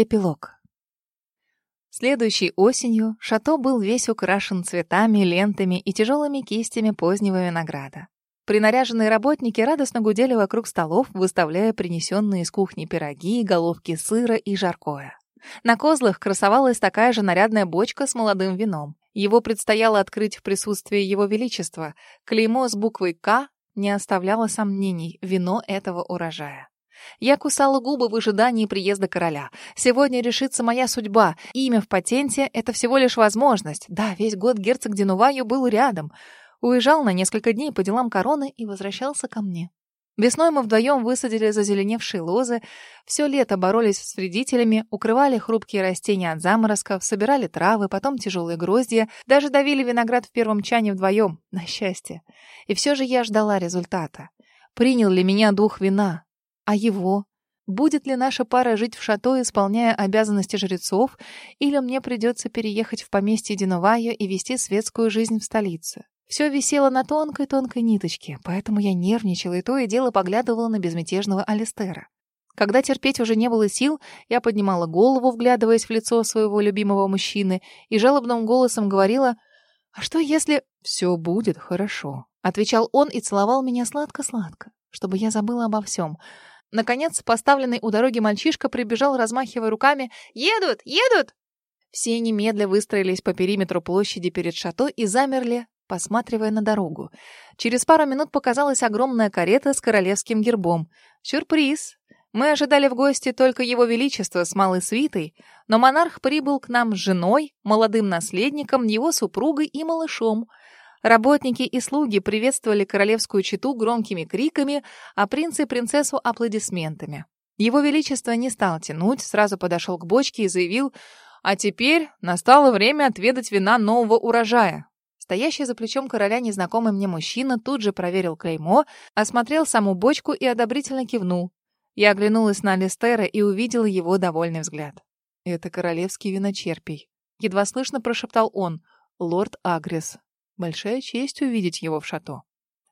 Эпилог. Следующей осенью шато был весь украшен цветами, лентами и тяжелыми кистями позднего винограда. Принаряженные работники радостно гудели вокруг столов, выставляя принесенные из кухни пироги, головки сыра и жаркое. На козлах красовалась такая же нарядная бочка с молодым вином. Его предстояло открыть в присутствии Его Величества. Клеймо с буквой «К» не оставляло сомнений, вино этого урожая. Я кусала губы в ожидании приезда короля. Сегодня решится моя судьба. Имя в патенте — это всего лишь возможность. Да, весь год герцог Динуваю был рядом. Уезжал на несколько дней по делам короны и возвращался ко мне. Весной мы вдвоем высадили зазеленевшие лозы, все лето боролись с вредителями, укрывали хрупкие растения от заморозков, собирали травы, потом тяжелые гроздья, даже давили виноград в первом чане вдвоем, на счастье. И все же я ждала результата. Принял ли меня дух вина? А его? Будет ли наша пара жить в шато, исполняя обязанности жрецов, или мне придется переехать в поместье Диновая и вести светскую жизнь в столице? Все висело на тонкой-тонкой ниточке, поэтому я нервничала и то и дело поглядывала на безмятежного Алистера. Когда терпеть уже не было сил, я поднимала голову, вглядываясь в лицо своего любимого мужчины, и жалобным голосом говорила «А что если...» «Все будет хорошо», — отвечал он и целовал меня сладко-сладко, чтобы я забыла обо всем — Наконец, поставленный у дороги мальчишка прибежал, размахивая руками. «Едут! Едут!» Все немедля выстроились по периметру площади перед шато и замерли, посматривая на дорогу. Через пару минут показалась огромная карета с королевским гербом. Сюрприз! Мы ожидали в гости только его величество с малой свитой, но монарх прибыл к нам с женой, молодым наследником, его супругой и малышом — Работники и слуги приветствовали королевскую чету громкими криками, а принца и принцессу аплодисментами. Его Величество не стал тянуть, сразу подошел к бочке и заявил, «А теперь настало время отведать вина нового урожая». Стоящий за плечом короля незнакомый мне мужчина тут же проверил клеймо, осмотрел саму бочку и одобрительно кивнул. Я оглянулась на Алистера и увидела его довольный взгляд. «Это королевский виночерпий», — едва слышно прошептал он, лорд Агрес. Большая честь увидеть его в шато.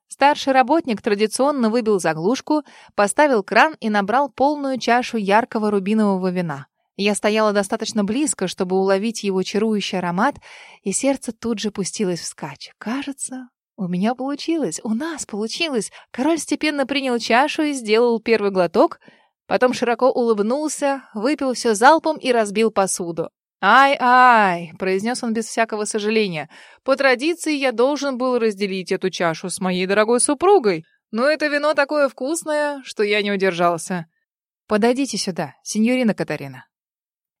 Старший работник традиционно выбил заглушку, поставил кран и набрал полную чашу яркого рубинового вина. Я стояла достаточно близко, чтобы уловить его чарующий аромат, и сердце тут же пустилось вскачь. Кажется, у меня получилось, у нас получилось. Король степенно принял чашу и сделал первый глоток, потом широко улыбнулся, выпил все залпом и разбил посуду. «Ай-ай!» — произнес он без всякого сожаления. «По традиции я должен был разделить эту чашу с моей дорогой супругой, но это вино такое вкусное, что я не удержался. Подойдите сюда, сеньорина Катарина».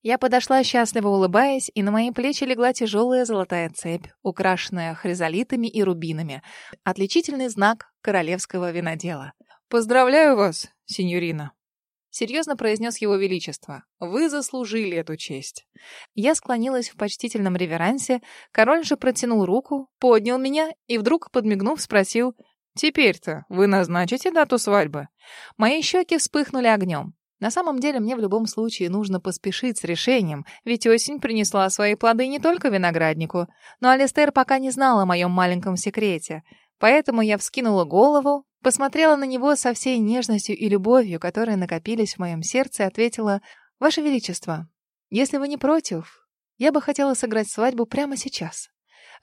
Я подошла, счастливо улыбаясь, и на мои плечи легла тяжелая золотая цепь, украшенная хризолитами и рубинами. Отличительный знак королевского винодела. «Поздравляю вас, сеньорина!» Серьезно произнес его величество. «Вы заслужили эту честь». Я склонилась в почтительном реверансе, король же протянул руку, поднял меня и вдруг, подмигнув, спросил, «Теперь-то вы назначите дату свадьбы?» Мои щеки вспыхнули огнем. На самом деле мне в любом случае нужно поспешить с решением, ведь осень принесла свои плоды не только винограднику. Но Алистер пока не знал о моем маленьком секрете. Поэтому я вскинула голову, Посмотрела на него со всей нежностью и любовью, которые накопились в моем сердце, и ответила, «Ваше Величество, если вы не против, я бы хотела сыграть свадьбу прямо сейчас».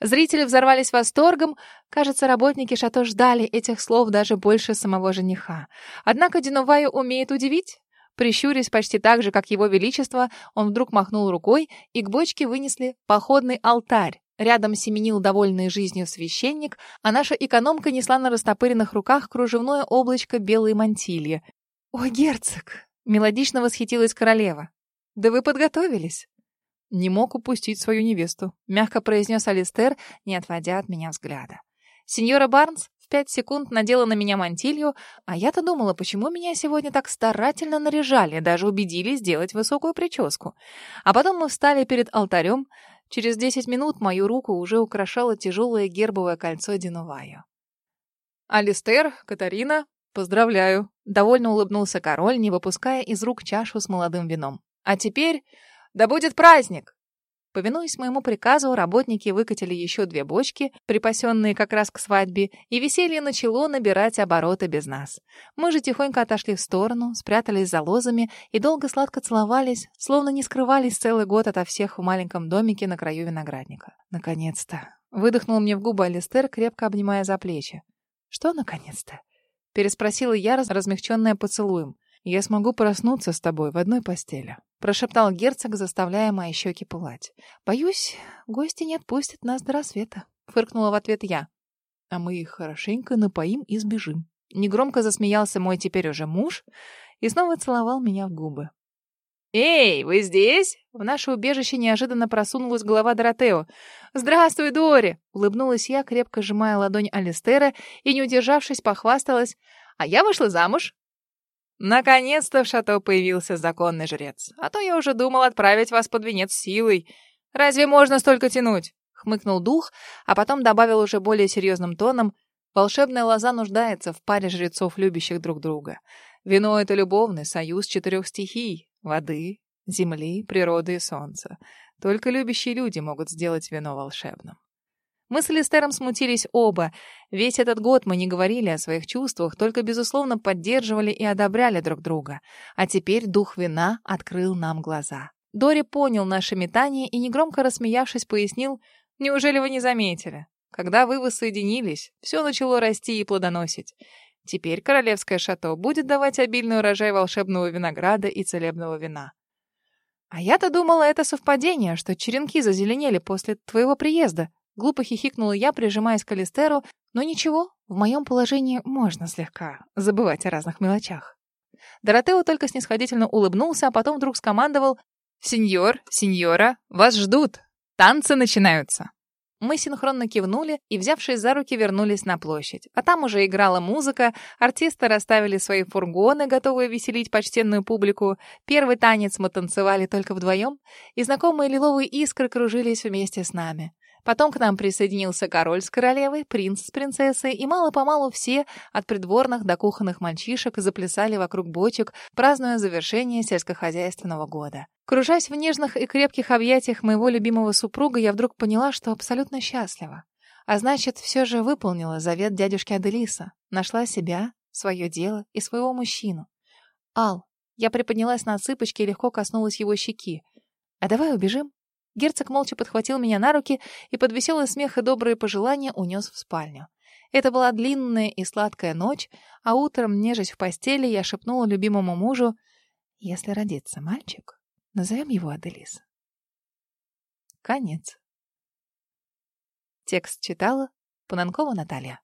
Зрители взорвались восторгом. Кажется, работники шато ждали этих слов даже больше самого жениха. Однако Динуваю умеет удивить. Прищурясь почти так же, как его величество, он вдруг махнул рукой, и к бочке вынесли походный алтарь, Рядом семенил довольный жизнью священник, а наша экономка несла на растопыренных руках кружевное облачко белой мантильи. «О, герцог!» — мелодично восхитилась королева. «Да вы подготовились!» «Не мог упустить свою невесту», — мягко произнес Алистер, не отводя от меня взгляда. Сеньора Барнс в пять секунд надела на меня мантилью, а я-то думала, почему меня сегодня так старательно наряжали, даже убедили сделать высокую прическу. А потом мы встали перед алтарем, Через десять минут мою руку уже украшало тяжелое гербовое кольцо Динуваю. «Алистер, Катарина, поздравляю!» Довольно улыбнулся король, не выпуская из рук чашу с молодым вином. «А теперь... Да будет праздник!» Повинуясь моему приказу, работники выкатили еще две бочки, припасенные как раз к свадьбе, и веселье начало набирать обороты без нас. Мы же тихонько отошли в сторону, спрятались за лозами и долго сладко целовались, словно не скрывались целый год ото всех в маленьком домике на краю виноградника. Наконец-то. Выдохнул мне в губы Алистер, крепко обнимая за плечи. «Что наконец-то?» Переспросила я, размягченная поцелуем. «Я смогу проснуться с тобой в одной постели», — прошептал герцог, заставляя мои щеки пылать. «Боюсь, гости не отпустят нас до рассвета», — фыркнула в ответ я. «А мы их хорошенько напоим и сбежим». Негромко засмеялся мой теперь уже муж и снова целовал меня в губы. «Эй, вы здесь?» В наше убежище неожиданно просунулась голова Доротео. «Здравствуй, Дори!» Улыбнулась я, крепко сжимая ладонь Алистера и, не удержавшись, похвасталась. «А я вышла замуж. Наконец-то в шато появился законный жрец. А то я уже думал отправить вас под венец силой. Разве можно столько тянуть? Хмыкнул дух, а потом добавил уже более серьезным тоном. Волшебная лоза нуждается в паре жрецов, любящих друг друга. Вино — это любовный союз четырех стихий — воды, земли, природы и солнца. Только любящие люди могут сделать вино волшебным. Мы с Листером смутились оба. Весь этот год мы не говорили о своих чувствах, только, безусловно, поддерживали и одобряли друг друга. А теперь дух вина открыл нам глаза. Дори понял наше метание и, негромко рассмеявшись, пояснил, «Неужели вы не заметили? Когда вы воссоединились, все начало расти и плодоносить. Теперь королевское шато будет давать обильный урожай волшебного винограда и целебного вина». «А я-то думала, это совпадение, что черенки зазеленели после твоего приезда», Глупо хихикнула я, прижимаясь к Алистеру, но ничего, в моем положении можно слегка забывать о разных мелочах. Доротео только снисходительно улыбнулся, а потом вдруг скомандовал «Сеньор, сеньора, вас ждут! Танцы начинаются!» Мы синхронно кивнули и, взявшись за руки, вернулись на площадь. А там уже играла музыка, артисты расставили свои фургоны, готовые веселить почтенную публику. Первый танец мы танцевали только вдвоем, и знакомые лиловые искры кружились вместе с нами. Потом к нам присоединился король с королевой, принц с принцессой, и мало-помалу все, от придворных до кухонных мальчишек, заплясали вокруг бочек, празднуя завершение сельскохозяйственного года. Кружась в нежных и крепких объятиях моего любимого супруга, я вдруг поняла, что абсолютно счастлива. А значит, все же выполнила завет дядюшки Аделиса. Нашла себя, свое дело и своего мужчину. Ал, я приподнялась на цыпочки и легко коснулась его щеки. «А давай убежим?» Герцог молча подхватил меня на руки и под веселый смех и добрые пожелания унес в спальню. Это была длинная и сладкая ночь, а утром, нежесть в постели, я шепнула любимому мужу, «Если родится мальчик, назовем его Аделис». Конец. Текст читала Пананкова Наталья.